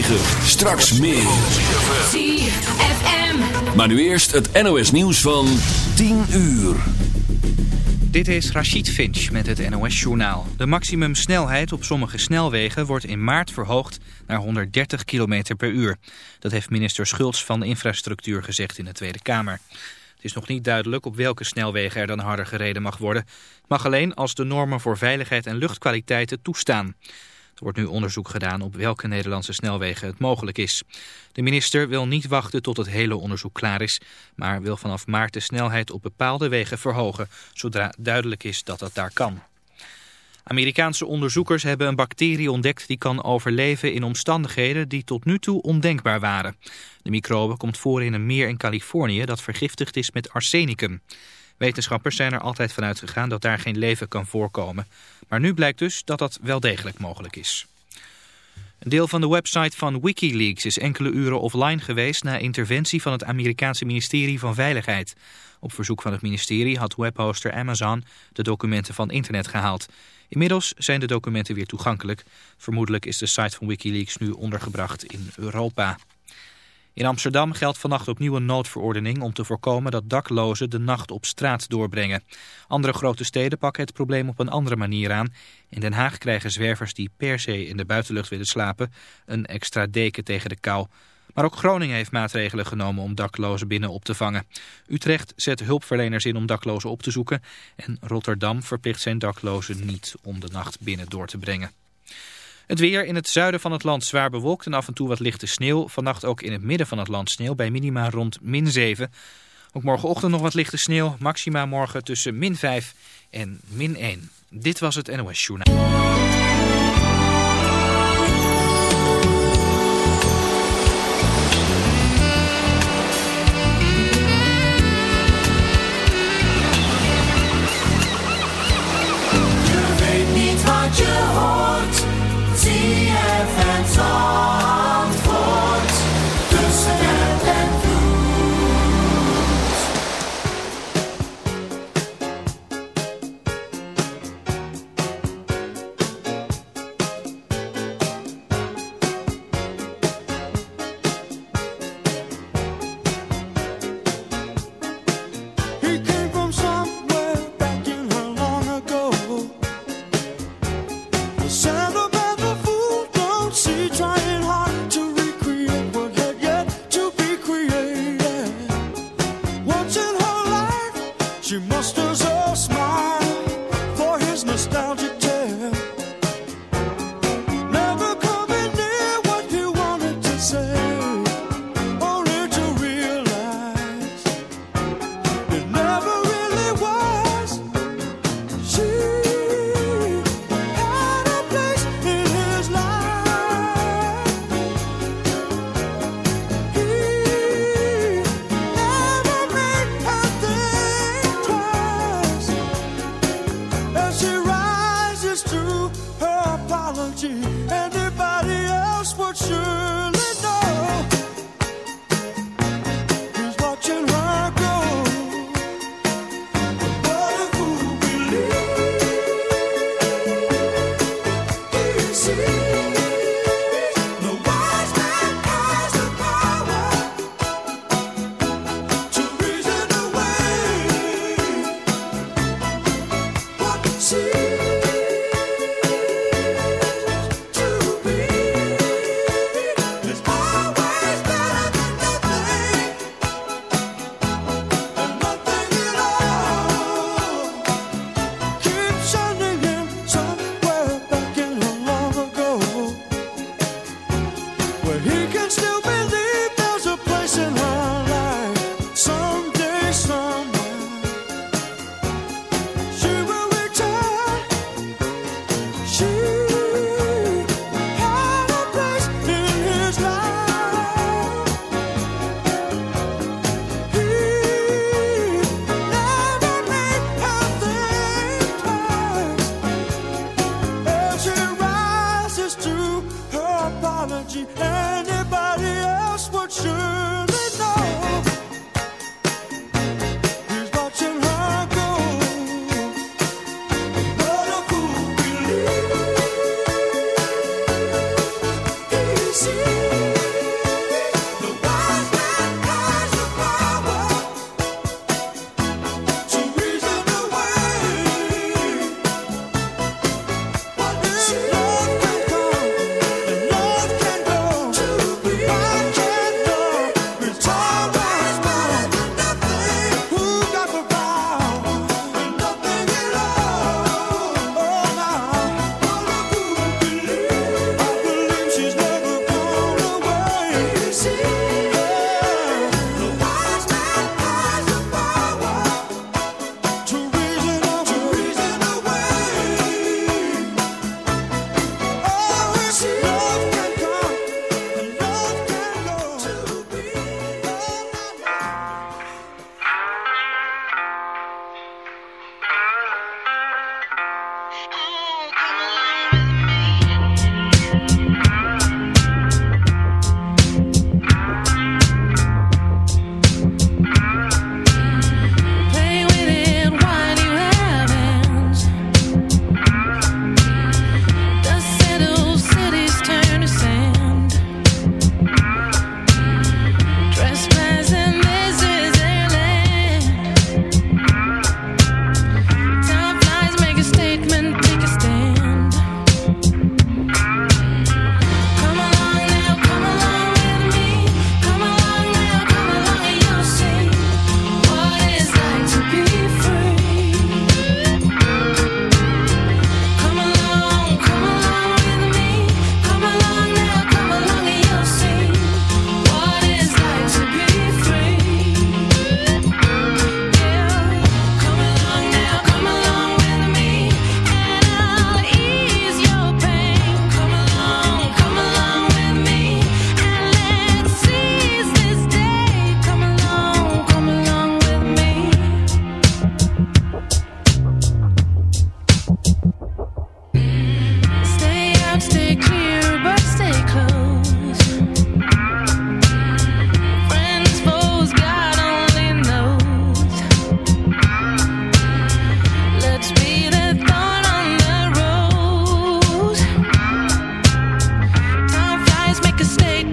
9. Straks meer. ZFM. Maar nu eerst het NOS nieuws van 10 uur. Dit is Rachid Finch met het NOS-journaal. De maximumsnelheid op sommige snelwegen wordt in maart verhoogd naar 130 km per uur. Dat heeft minister Schultz van Infrastructuur gezegd in de Tweede Kamer. Het is nog niet duidelijk op welke snelwegen er dan harder gereden mag worden. Het mag alleen als de normen voor veiligheid en luchtkwaliteit het toestaan. Er wordt nu onderzoek gedaan op welke Nederlandse snelwegen het mogelijk is. De minister wil niet wachten tot het hele onderzoek klaar is, maar wil vanaf maart de snelheid op bepaalde wegen verhogen, zodra duidelijk is dat dat daar kan. Amerikaanse onderzoekers hebben een bacterie ontdekt die kan overleven in omstandigheden die tot nu toe ondenkbaar waren. De microbe komt voor in een meer in Californië dat vergiftigd is met arsenicum. Wetenschappers zijn er altijd vanuit gegaan dat daar geen leven kan voorkomen. Maar nu blijkt dus dat dat wel degelijk mogelijk is. Een deel van de website van Wikileaks is enkele uren offline geweest na interventie van het Amerikaanse ministerie van Veiligheid. Op verzoek van het ministerie had webhoster Amazon de documenten van internet gehaald. Inmiddels zijn de documenten weer toegankelijk. Vermoedelijk is de site van Wikileaks nu ondergebracht in Europa. In Amsterdam geldt vannacht opnieuw een noodverordening om te voorkomen dat daklozen de nacht op straat doorbrengen. Andere grote steden pakken het probleem op een andere manier aan. In Den Haag krijgen zwervers die per se in de buitenlucht willen slapen een extra deken tegen de kou. Maar ook Groningen heeft maatregelen genomen om daklozen binnen op te vangen. Utrecht zet hulpverleners in om daklozen op te zoeken. En Rotterdam verplicht zijn daklozen niet om de nacht binnen door te brengen. Het weer in het zuiden van het land zwaar bewolkt en af en toe wat lichte sneeuw. Vannacht ook in het midden van het land sneeuw bij minima rond min 7. Ook morgenochtend nog wat lichte sneeuw. Maxima morgen tussen min 5 en min 1. Dit was het NOS Journaal.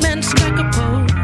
Oh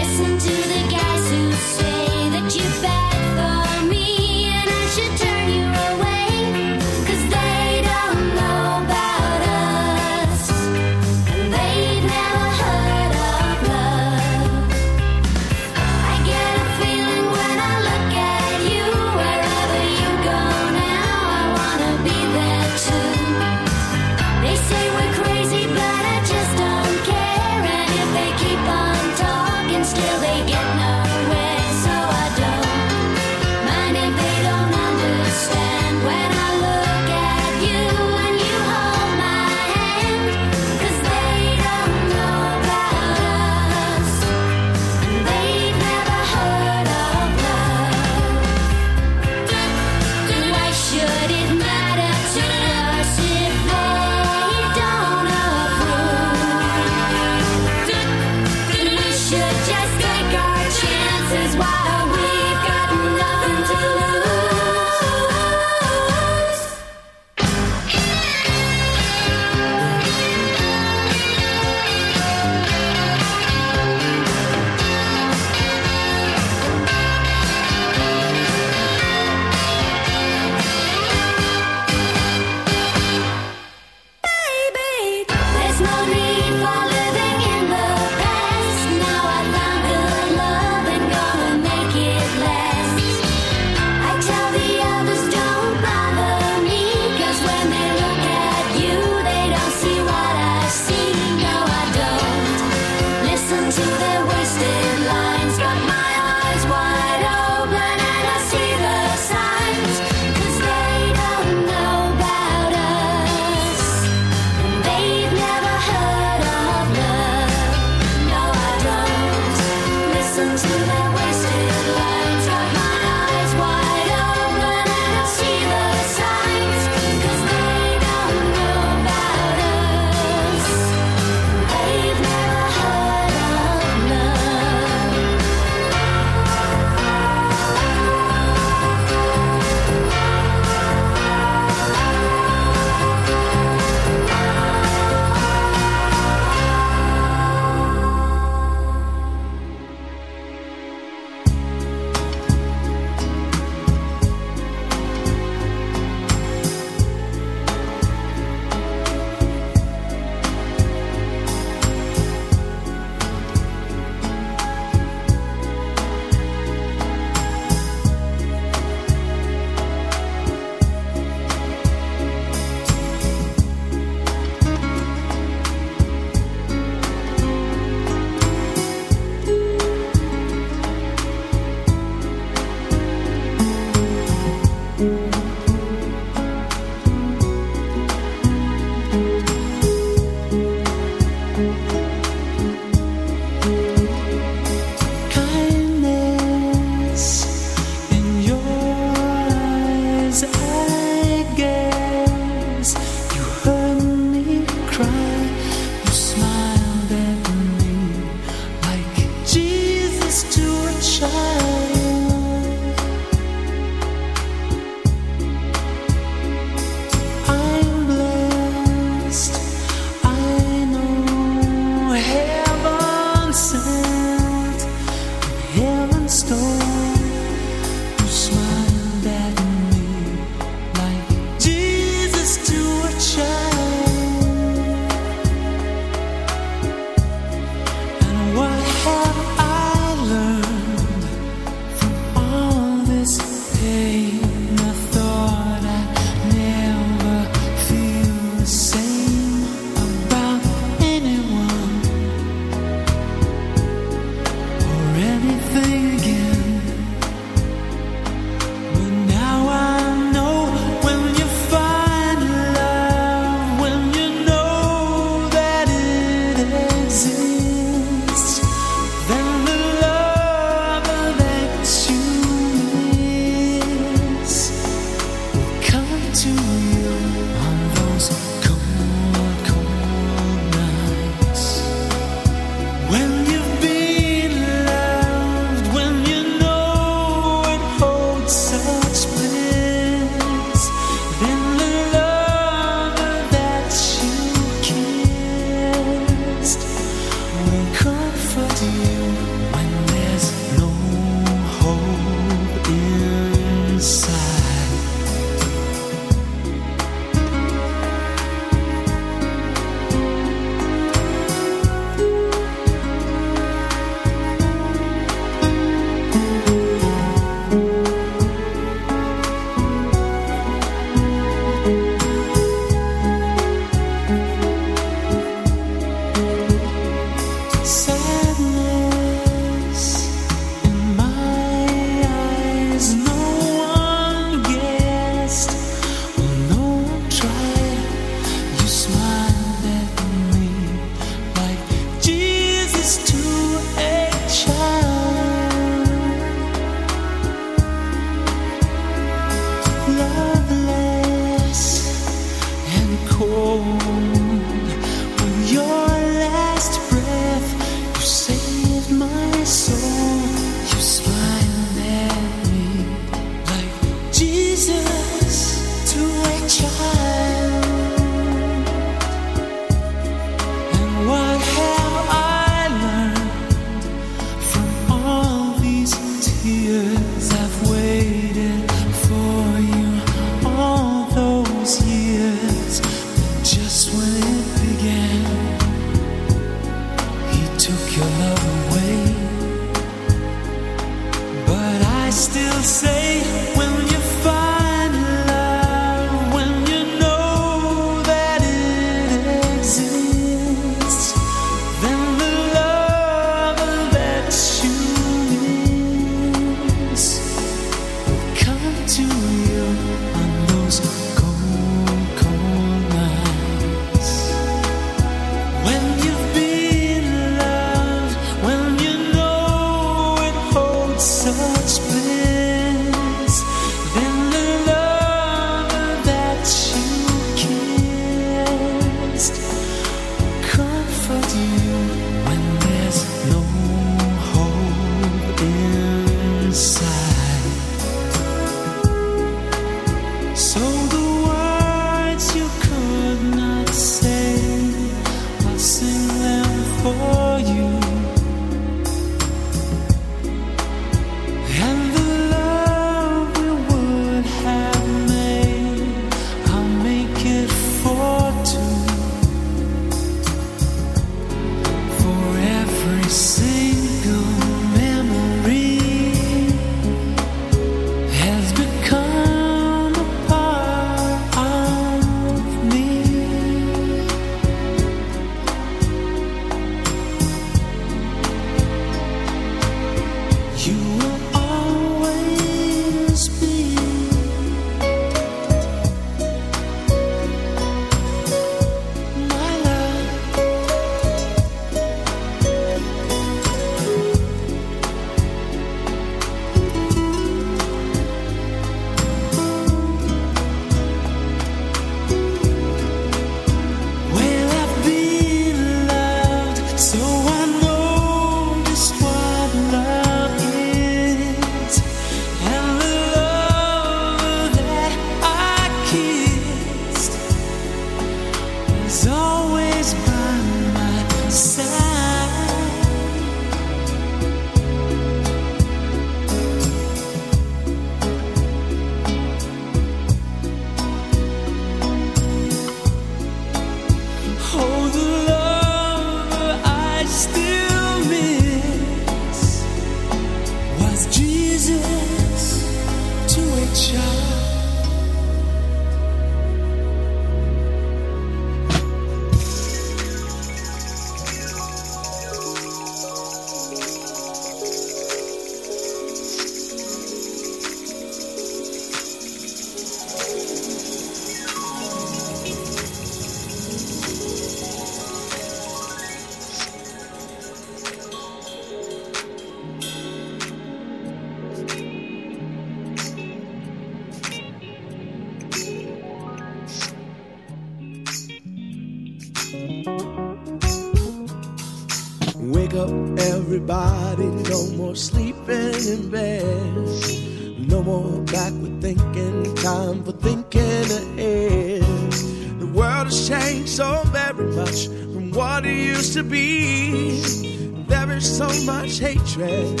much hatred,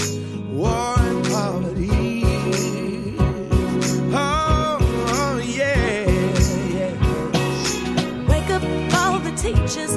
war, and poverty. Oh, oh, yeah, yeah. Wake up all the teachers,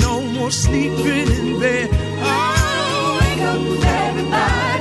No more sleeping in bed. Oh, wake up, everybody,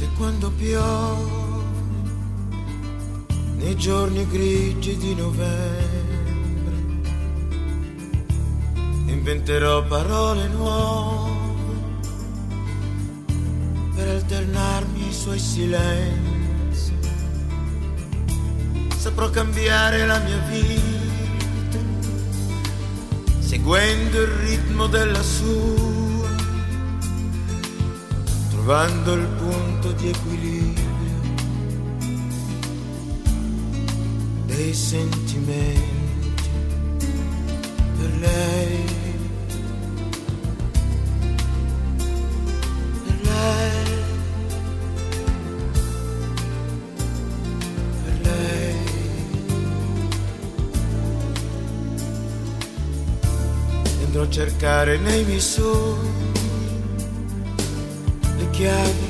l'estate quando piove, nei giorni grigi di novembre. Inventerò parole nuove per alternarmi ai suoi silenzi. Saprò cambiare la mia vita, seguendo il ritmo della sua trovando il punto di equilibrio dei sentimenti per lei. Per lei. Per cercare nei miei sogni le chiavi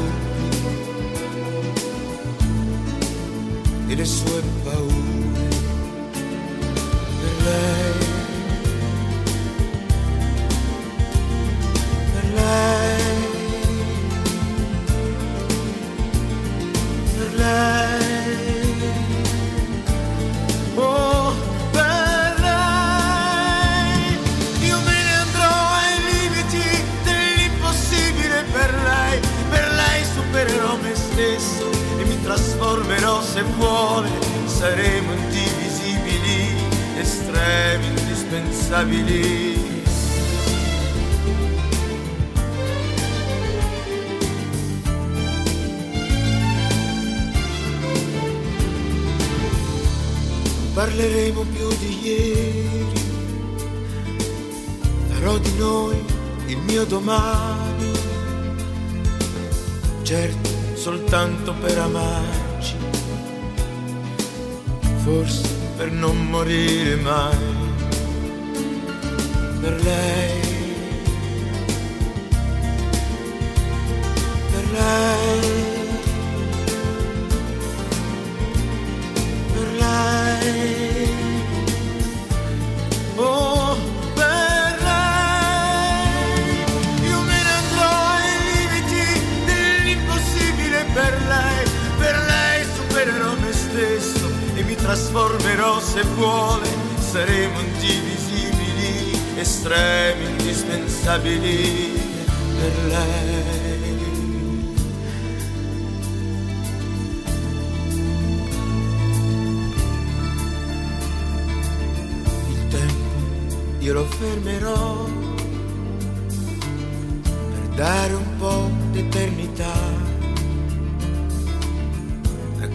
e le sue paure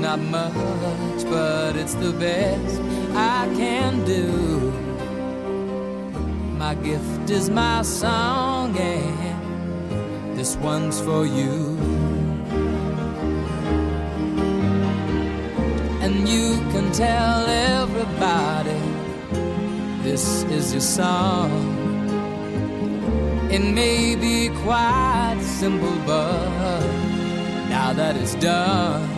not much, but it's the best I can do. My gift is my song, and this one's for you. And you can tell everybody this is your song. It may be quite simple, but now that it's done,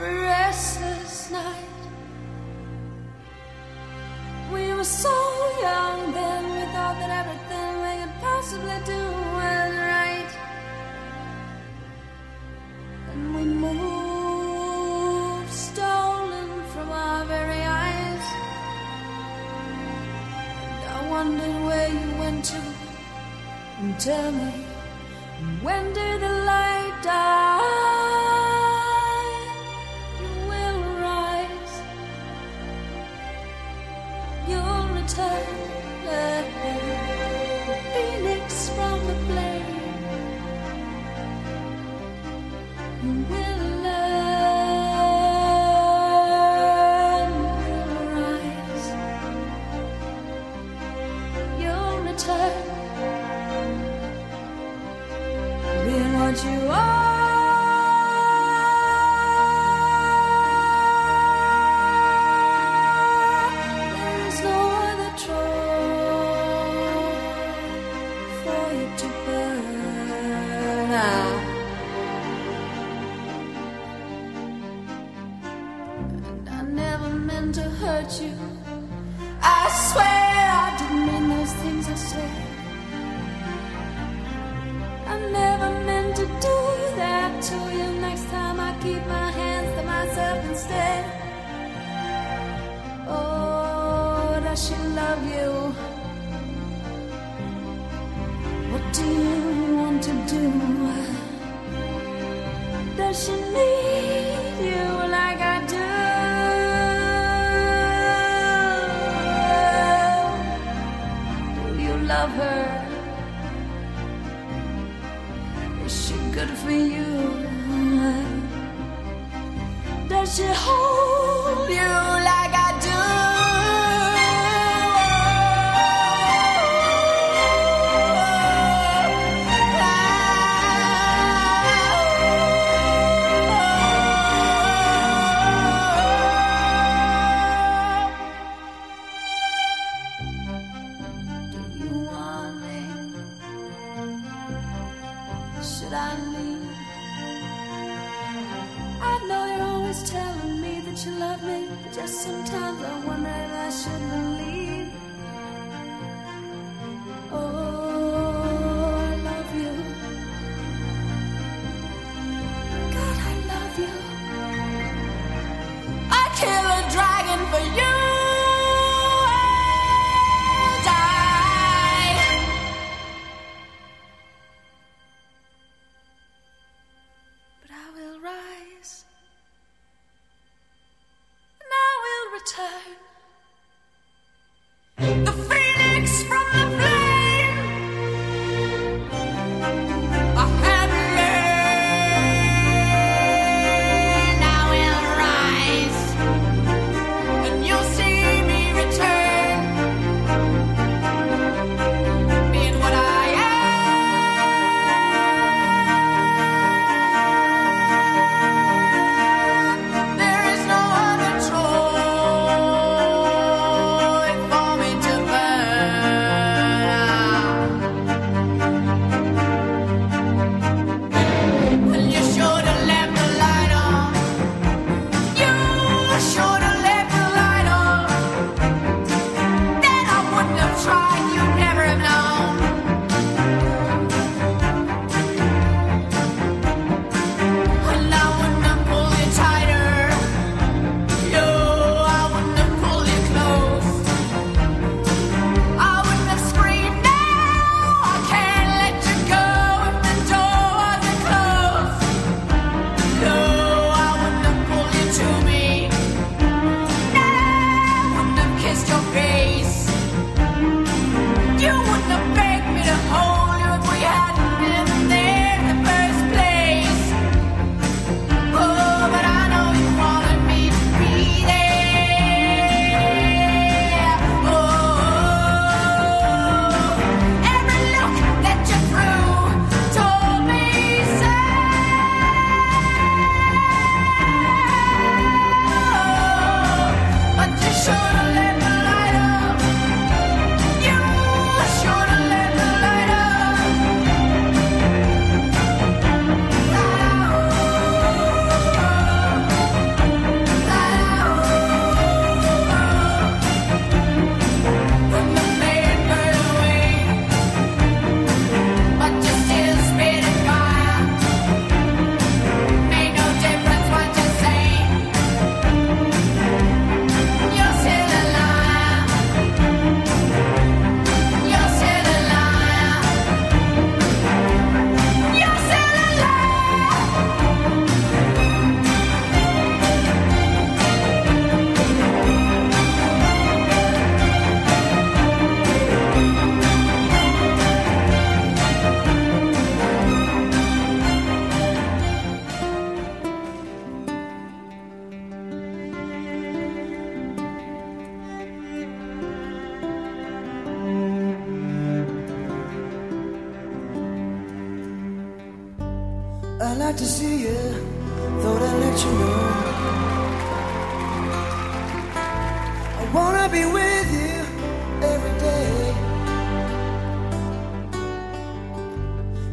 restless night. We were so young then, we thought that everything we could possibly do was right. And we moved, stolen from our very eyes. I where you went to. And tell me, when did the I me. I know you're always telling me that you love me, but just sometimes I wonder if I shouldn't.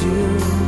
you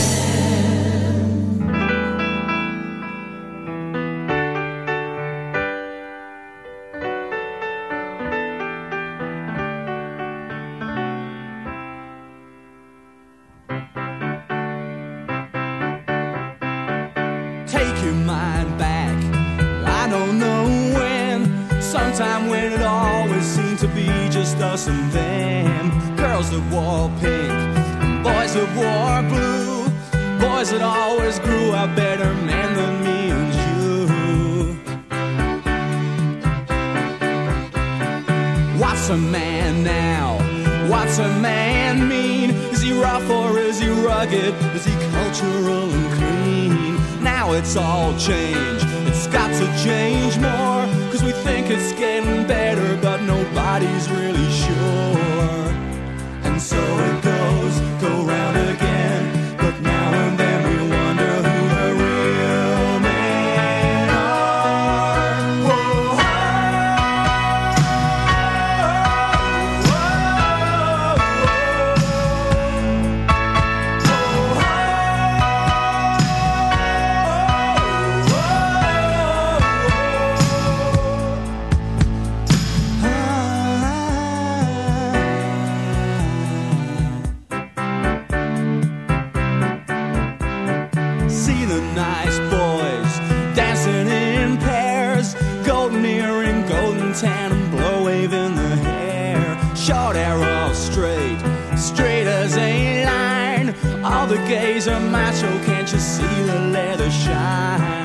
see the nice boys dancing in pairs, golden ear and golden tan, and blow waving the hair. Short arrow straight, straight as a line. All the gays are macho, can't you see the leather shine?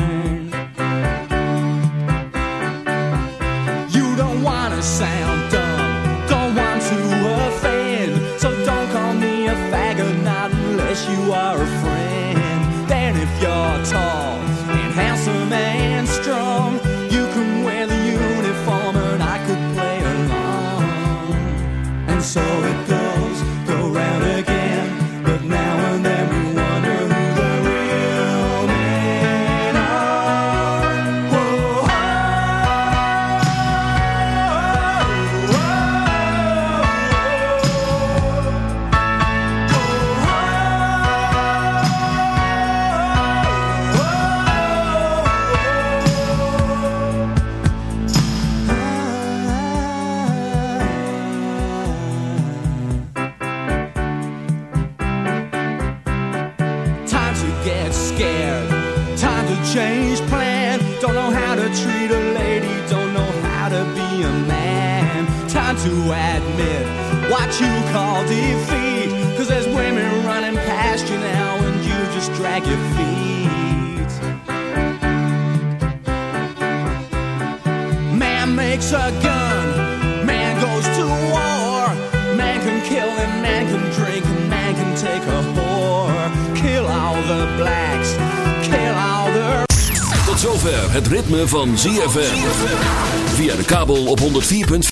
blacks, kill all the... Tot zover het ritme van ZFM. Via de kabel op 104.5.